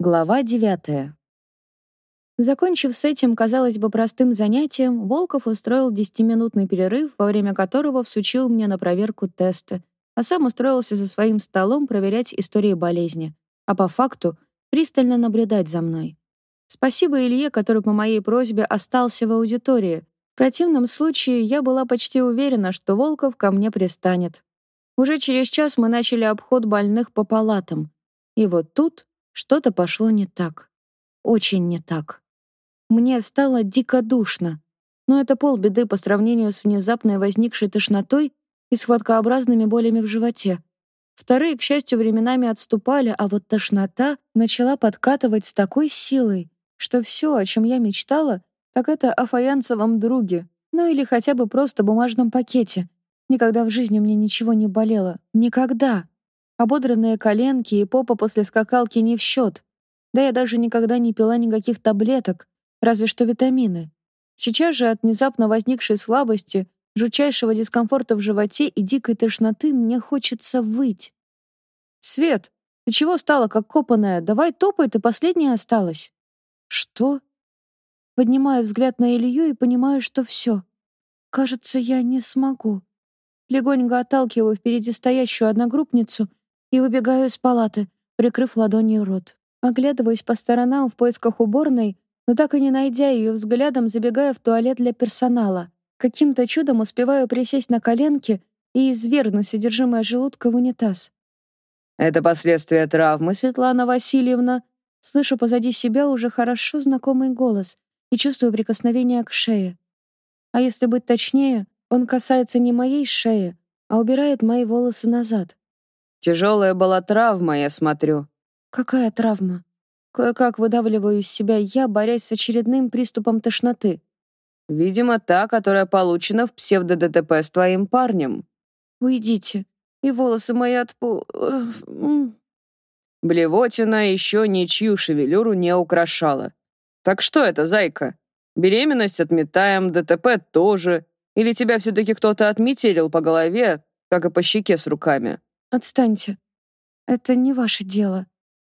Глава девятая. Закончив с этим, казалось бы, простым занятием, Волков устроил десятиминутный перерыв, во время которого всучил мне на проверку тесты, а сам устроился за своим столом проверять истории болезни, а по факту пристально наблюдать за мной. Спасибо Илье, который по моей просьбе остался в аудитории. В противном случае я была почти уверена, что Волков ко мне пристанет. Уже через час мы начали обход больных по палатам. И вот тут что-то пошло не так. Очень не так. Мне стало дико душно. Но это полбеды по сравнению с внезапной возникшей тошнотой и схваткообразными болями в животе. Вторые, к счастью, временами отступали, а вот тошнота начала подкатывать с такой силой, что все, о чем я мечтала, так это о фаянсовом друге, ну или хотя бы просто бумажном пакете. Никогда в жизни мне ничего не болело. Никогда. Ободранные коленки и попа после скакалки не в счет. Да я даже никогда не пила никаких таблеток, разве что витамины. Сейчас же от внезапно возникшей слабости, жутчайшего дискомфорта в животе и дикой тошноты мне хочется выть. «Свет, ты чего стала, как копаная? Давай топай, ты последняя осталась». «Что?» Поднимаю взгляд на Илью и понимаю, что все. Кажется, я не смогу. Легонько отталкиваю впереди стоящую одногруппницу и выбегаю из палаты, прикрыв ладонью рот. Оглядываюсь по сторонам в поисках уборной, но так и не найдя ее взглядом, забегаю в туалет для персонала. Каким-то чудом успеваю присесть на коленки и извергнуть содержимое желудка в унитаз. «Это последствия травмы, Светлана Васильевна». Слышу позади себя уже хорошо знакомый голос и чувствую прикосновение к шее. А если быть точнее, он касается не моей шеи, а убирает мои волосы назад. Тяжелая была травма, я смотрю. Какая травма? Кое-как выдавливаю из себя я, борясь с очередным приступом тошноты. Видимо, та, которая получена в псевдо-ДТП с твоим парнем. Уйдите. И волосы мои отпу... Блевотина еще ничью шевелюру не украшала. Так что это, зайка? Беременность отметаем, ДТП тоже. Или тебя все-таки кто-то отметелил по голове, как и по щеке с руками? «Отстаньте. Это не ваше дело.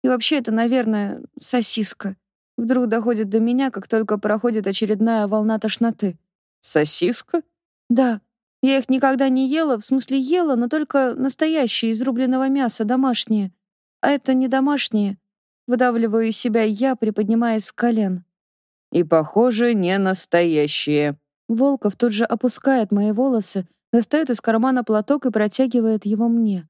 И вообще это, наверное, сосиска. Вдруг доходит до меня, как только проходит очередная волна тошноты». «Сосиска?» «Да. Я их никогда не ела, в смысле ела, но только настоящие, из рубленого мяса, домашние. А это не домашние. Выдавливаю из себя я, приподнимаясь с колен. И, похоже, не настоящие. Волков тут же опускает мои волосы, достает из кармана платок и протягивает его мне.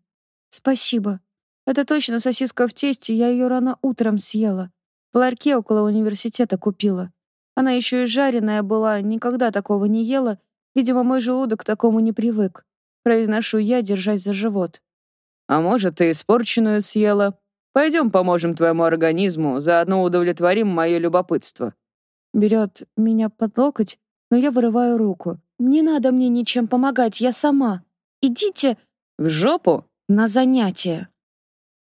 «Спасибо. Это точно сосиска в тесте, я ее рано утром съела. В ларьке около университета купила. Она еще и жареная была, никогда такого не ела. Видимо, мой желудок к такому не привык. Произношу я, держась за живот. А может, ты испорченную съела? Пойдем поможем твоему организму, заодно удовлетворим мое любопытство. Берет меня под локоть, но я вырываю руку. Не надо мне ничем помогать, я сама. Идите... В жопу? На занятия.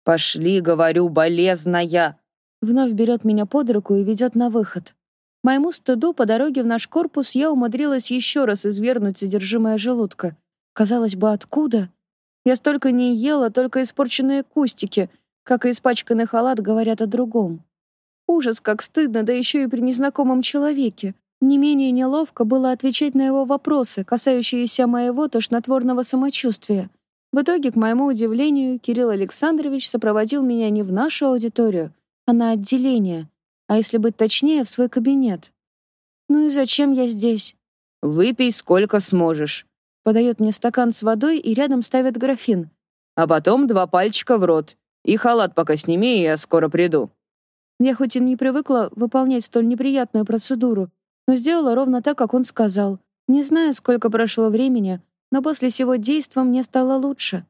«Пошли, говорю, болезная!» Вновь берет меня под руку и ведет на выход. Моему стыду по дороге в наш корпус я умудрилась еще раз извернуть содержимое желудка. Казалось бы, откуда? Я столько не ела, только испорченные кустики, как и испачканный халат говорят о другом. Ужас, как стыдно, да еще и при незнакомом человеке. Не менее неловко было отвечать на его вопросы, касающиеся моего тошнотворного самочувствия. В итоге, к моему удивлению, Кирилл Александрович сопроводил меня не в нашу аудиторию, а на отделение, а если быть точнее, в свой кабинет. Ну и зачем я здесь? Выпей сколько сможешь. Подает мне стакан с водой и рядом ставит графин. А потом два пальчика в рот. И халат пока сними, и я скоро приду. Я хоть и не привыкла выполнять столь неприятную процедуру, но сделала ровно так, как он сказал. Не знаю, сколько прошло времени, но после всего действа мне стало лучше.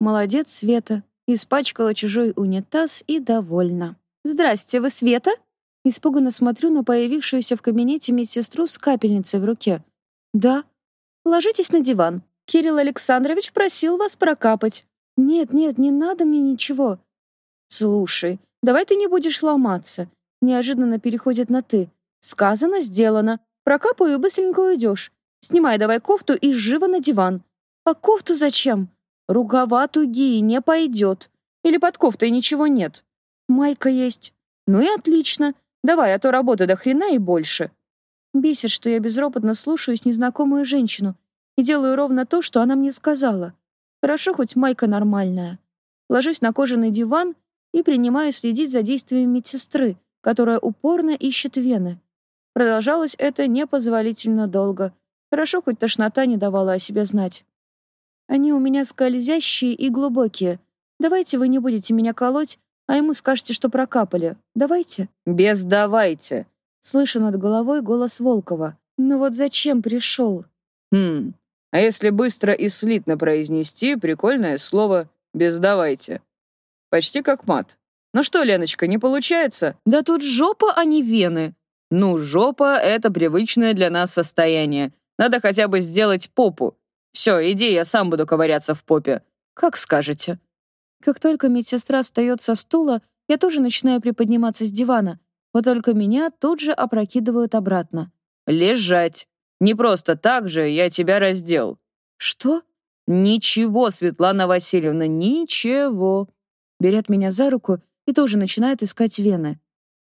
Молодец, Света. Испачкала чужой унитаз и довольна. «Здрасте, вы Света?» Испуганно смотрю на появившуюся в кабинете медсестру с капельницей в руке. «Да». «Ложитесь на диван. Кирилл Александрович просил вас прокапать». «Нет, нет, не надо мне ничего». «Слушай, давай ты не будешь ломаться». Неожиданно переходит на «ты». «Сказано, сделано. Прокапаю и быстренько уйдешь. Снимай давай кофту и живо на диван. А кофту зачем? Рукава тугие, не пойдет. Или под кофтой ничего нет. Майка есть. Ну и отлично. Давай, а то работы до хрена и больше. Бесит, что я безропотно слушаюсь незнакомую женщину и делаю ровно то, что она мне сказала. Хорошо, хоть майка нормальная. Ложусь на кожаный диван и принимаю следить за действиями медсестры, которая упорно ищет вены. Продолжалось это непозволительно долго. Хорошо, хоть тошнота не давала о себе знать. Они у меня скользящие и глубокие. Давайте вы не будете меня колоть, а ему скажете, что прокапали. Давайте?» «Без давайте!» Слышу над головой голос Волкова. «Ну вот зачем пришел?» «Хм, а если быстро и слитно произнести, прикольное слово «без давайте». Почти как мат. Ну что, Леночка, не получается? Да тут жопа, а не вены. Ну, жопа — это привычное для нас состояние. Надо хотя бы сделать попу. Все, иди, я сам буду ковыряться в попе. Как скажете. Как только медсестра встает со стула, я тоже начинаю приподниматься с дивана. Вот только меня тут же опрокидывают обратно. «Лежать. Не просто так же я тебя раздел». «Что?» «Ничего, Светлана Васильевна, ничего». Берет меня за руку и тоже начинает искать вены.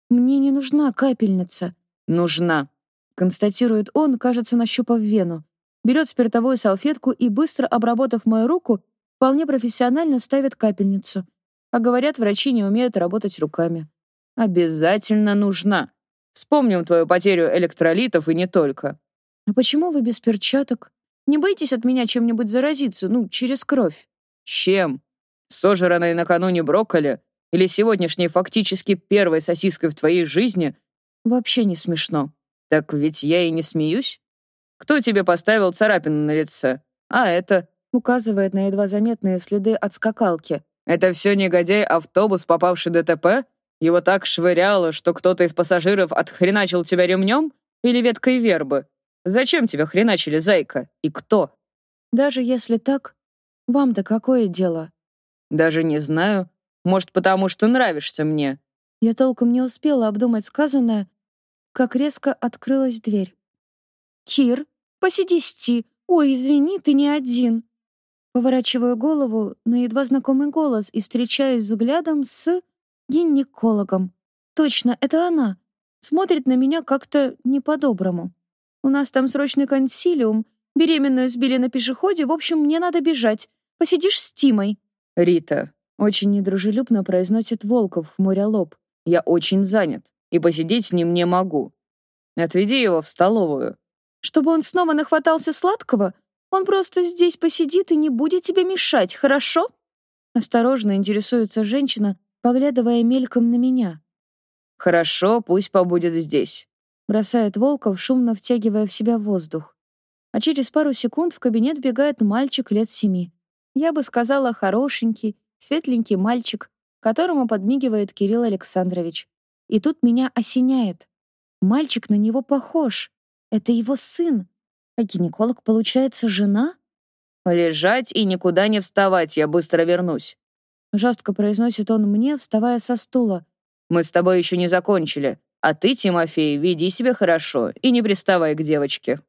«Мне не нужна капельница». «Нужна», — констатирует он, кажется, нащупав вену. Берет спиртовую салфетку и, быстро обработав мою руку, вполне профессионально ставит капельницу. А говорят, врачи не умеют работать руками. «Обязательно нужна. Вспомним твою потерю электролитов и не только». «А почему вы без перчаток? Не боитесь от меня чем-нибудь заразиться, ну, через кровь?» «Чем? Сожранной накануне брокколи? Или сегодняшней фактически первой сосиской в твоей жизни?» «Вообще не смешно». «Так ведь я и не смеюсь. Кто тебе поставил царапину на лице? А это...» Указывает на едва заметные следы от скакалки. «Это все негодяй-автобус, попавший в ДТП? Его так швыряло, что кто-то из пассажиров отхреначил тебя ремнем? Или веткой вербы? Зачем тебя хреначили, зайка? И кто?» «Даже если так, вам-то какое дело?» «Даже не знаю. Может, потому что нравишься мне?» Я толком не успела обдумать сказанное, как резко открылась дверь. «Кир, посиди сти. Ой, извини, ты не один». Поворачиваю голову на едва знакомый голос и встречаюсь взглядом с гинекологом. Точно, это она. Смотрит на меня как-то не по-доброму. У нас там срочный консилиум, беременную сбили на пешеходе, в общем, мне надо бежать. Посидишь с Тимой. «Рита», — очень недружелюбно произносит Волков, хмуря лоб. «Я очень занят, и посидеть с ним не могу. Отведи его в столовую». Чтобы он снова нахватался сладкого? Он просто здесь посидит и не будет тебе мешать, хорошо?» Осторожно интересуется женщина, поглядывая мельком на меня. «Хорошо, пусть побудет здесь», — бросает Волков, шумно втягивая в себя воздух. А через пару секунд в кабинет вбегает мальчик лет семи. Я бы сказала, хорошенький, светленький мальчик, которому подмигивает Кирилл Александрович. И тут меня осеняет. Мальчик на него похож. Это его сын. А гинеколог, получается, жена? «Лежать и никуда не вставать, я быстро вернусь», — жестко произносит он мне, вставая со стула. «Мы с тобой еще не закончили, а ты, Тимофей, веди себя хорошо и не приставай к девочке».